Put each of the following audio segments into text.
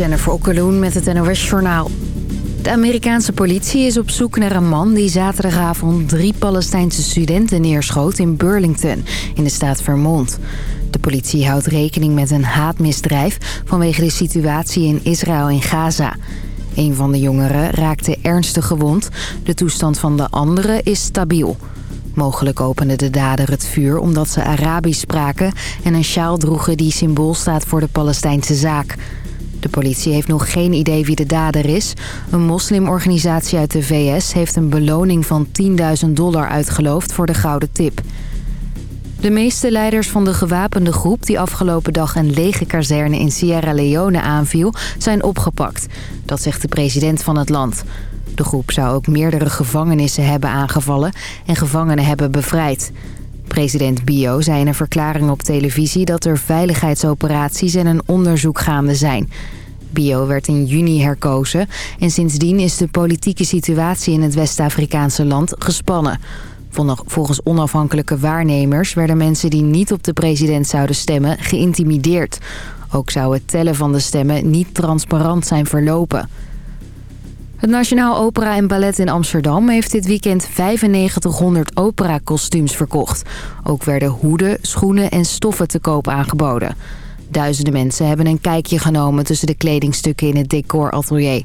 Jennifer Okkeloen met het NOS Journaal. De Amerikaanse politie is op zoek naar een man die zaterdagavond drie Palestijnse studenten neerschoot in Burlington in de staat Vermont. De politie houdt rekening met een haatmisdrijf vanwege de situatie in Israël en Gaza. Een van de jongeren raakte ernstig gewond. De toestand van de andere is stabiel. Mogelijk opende de dader het vuur omdat ze Arabisch spraken... en een sjaal droegen die symbool staat voor de Palestijnse zaak. De politie heeft nog geen idee wie de dader is. Een moslimorganisatie uit de VS heeft een beloning van 10.000 dollar uitgeloofd voor de gouden tip. De meeste leiders van de gewapende groep die afgelopen dag een lege kazerne in Sierra Leone aanviel, zijn opgepakt. Dat zegt de president van het land. De groep zou ook meerdere gevangenissen hebben aangevallen en gevangenen hebben bevrijd. President Bio zei in een verklaring op televisie dat er veiligheidsoperaties en een onderzoek gaande zijn. Bio werd in juni herkozen en sindsdien is de politieke situatie in het West-Afrikaanse land gespannen. Volgens onafhankelijke waarnemers werden mensen die niet op de president zouden stemmen geïntimideerd. Ook zou het tellen van de stemmen niet transparant zijn verlopen. Het Nationaal Opera en Ballet in Amsterdam heeft dit weekend 9500 opera-kostuums verkocht. Ook werden hoeden, schoenen en stoffen te koop aangeboden. Duizenden mensen hebben een kijkje genomen tussen de kledingstukken in het decoratelier.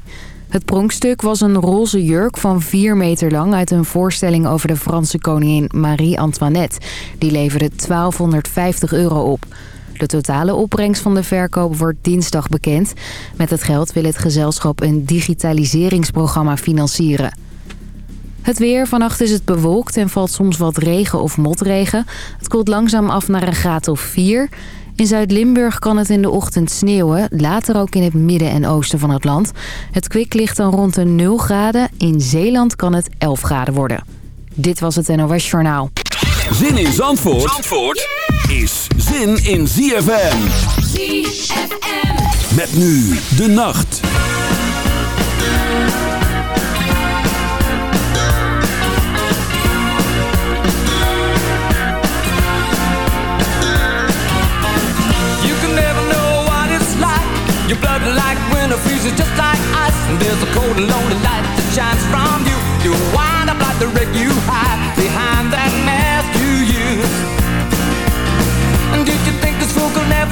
Het pronkstuk was een roze jurk van 4 meter lang uit een voorstelling over de Franse koningin Marie-Antoinette. Die leverde 1250 euro op. De totale opbrengst van de verkoop wordt dinsdag bekend. Met het geld wil het gezelschap een digitaliseringsprogramma financieren. Het weer. Vannacht is het bewolkt en valt soms wat regen of motregen. Het koelt langzaam af naar een graad of 4. In Zuid-Limburg kan het in de ochtend sneeuwen. Later ook in het midden en oosten van het land. Het kwik ligt dan rond de 0 graden. In Zeeland kan het 11 graden worden. Dit was het NOS Journaal. Zin in Zandvoort, Zandvoort is zin in ZFM. ZFM. Met nu de nacht. Your blood like winter freezes just like ice And there's a cold and lonely light that shines from you You wind up like the wreck you hide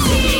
Roxy!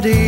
body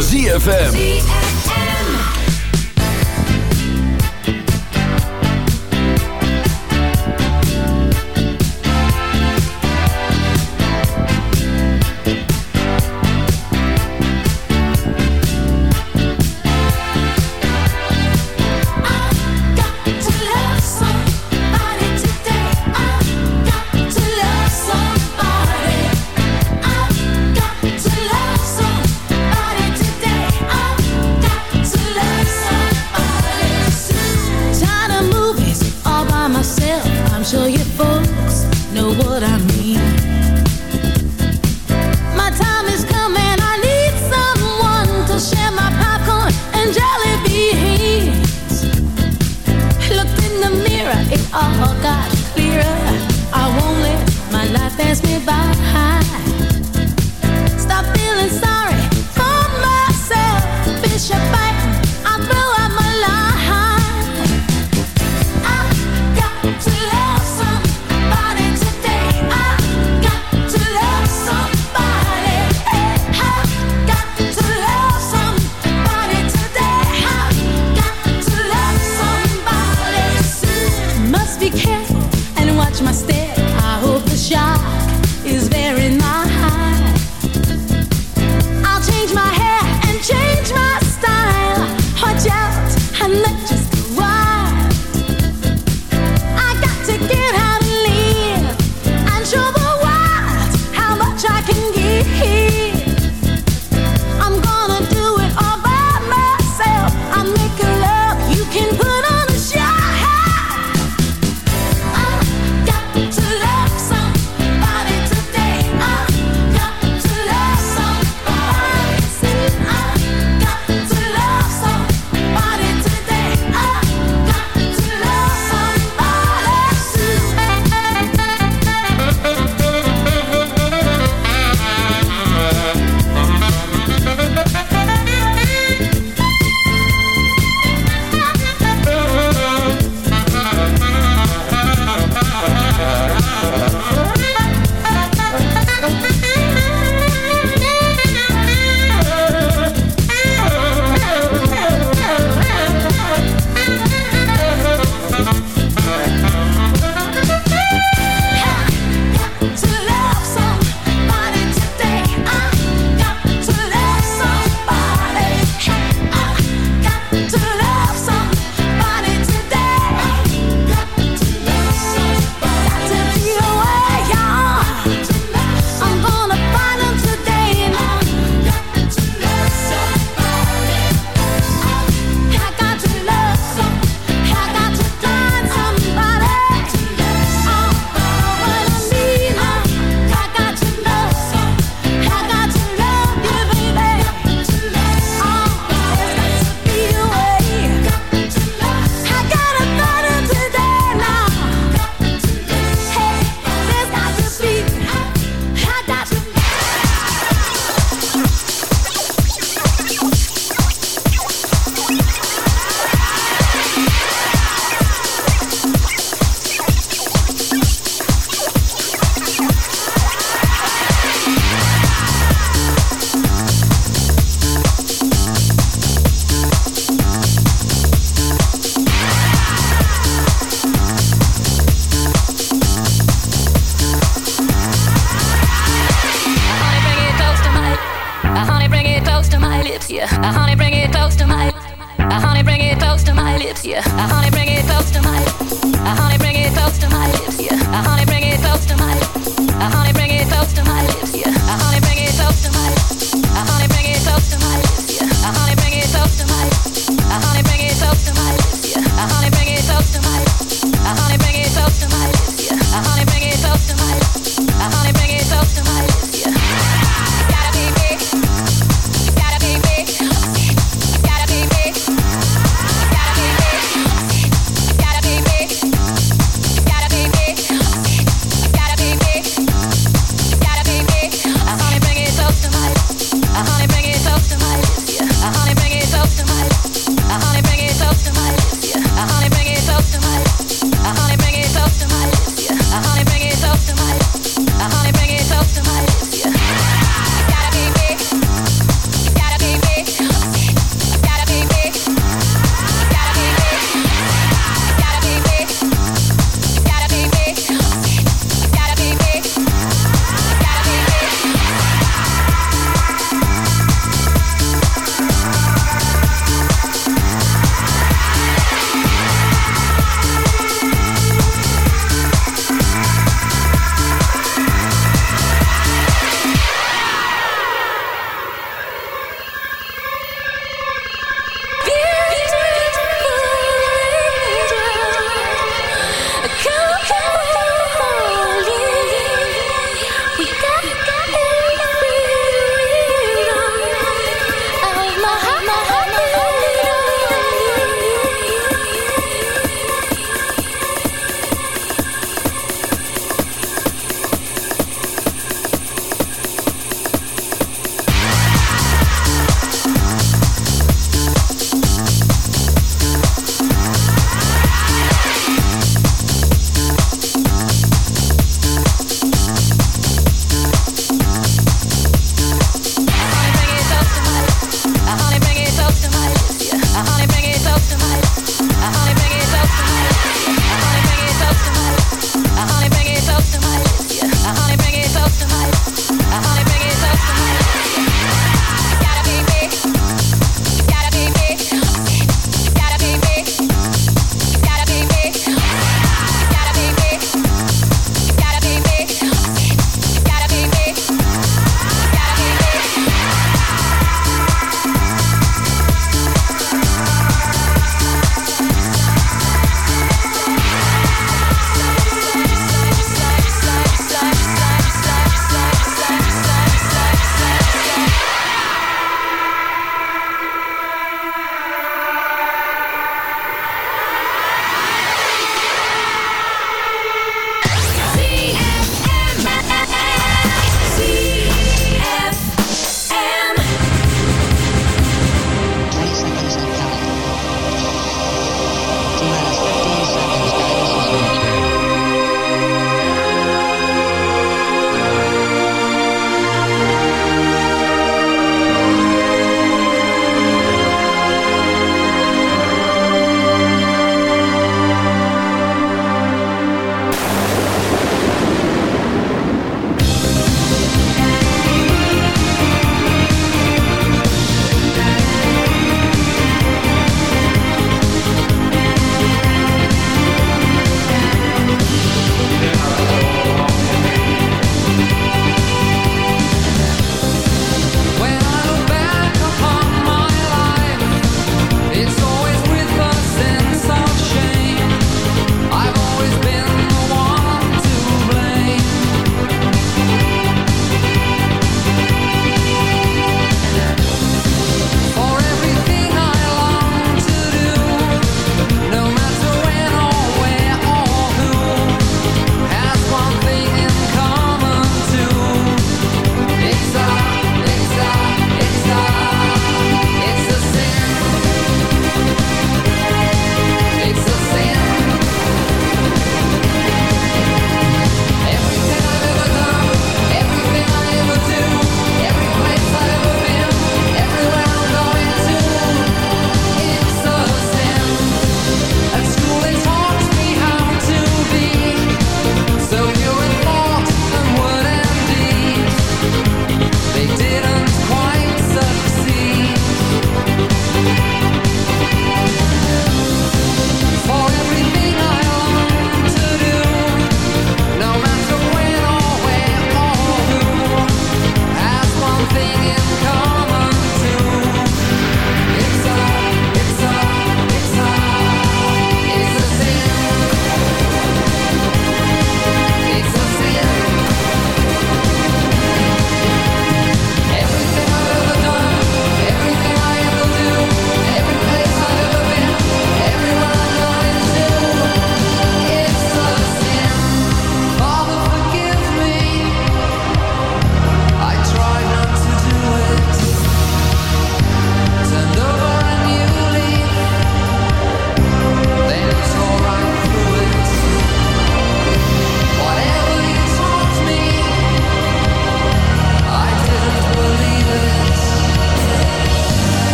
ZFM.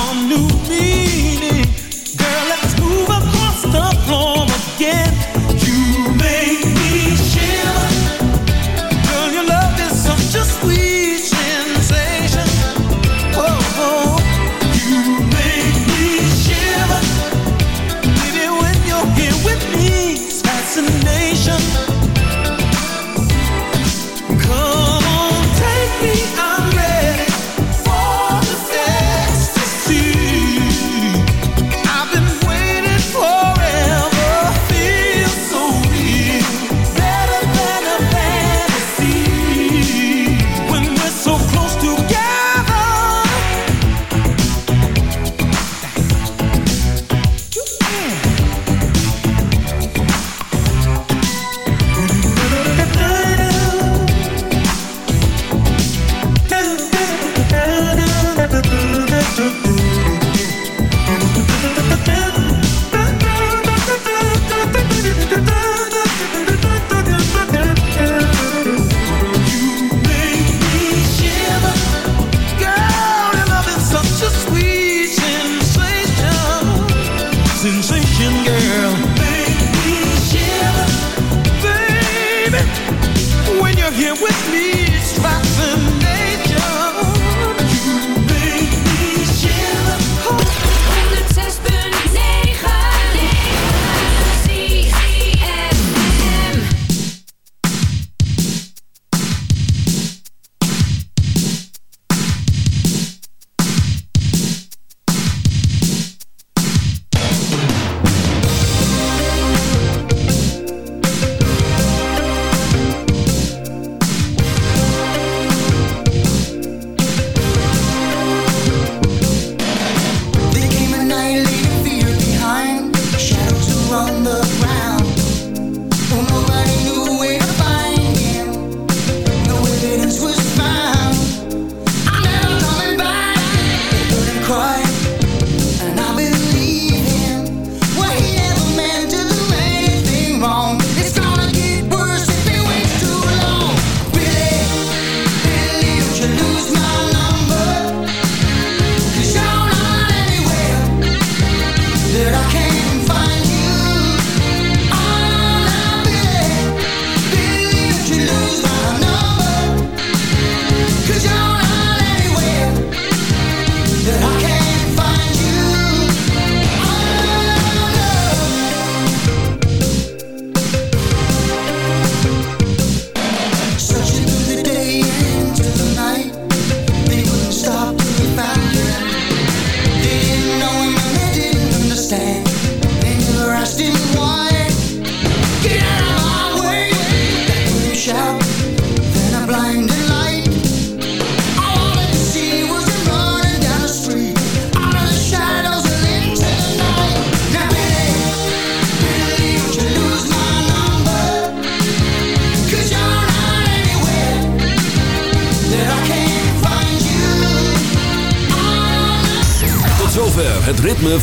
someone new me.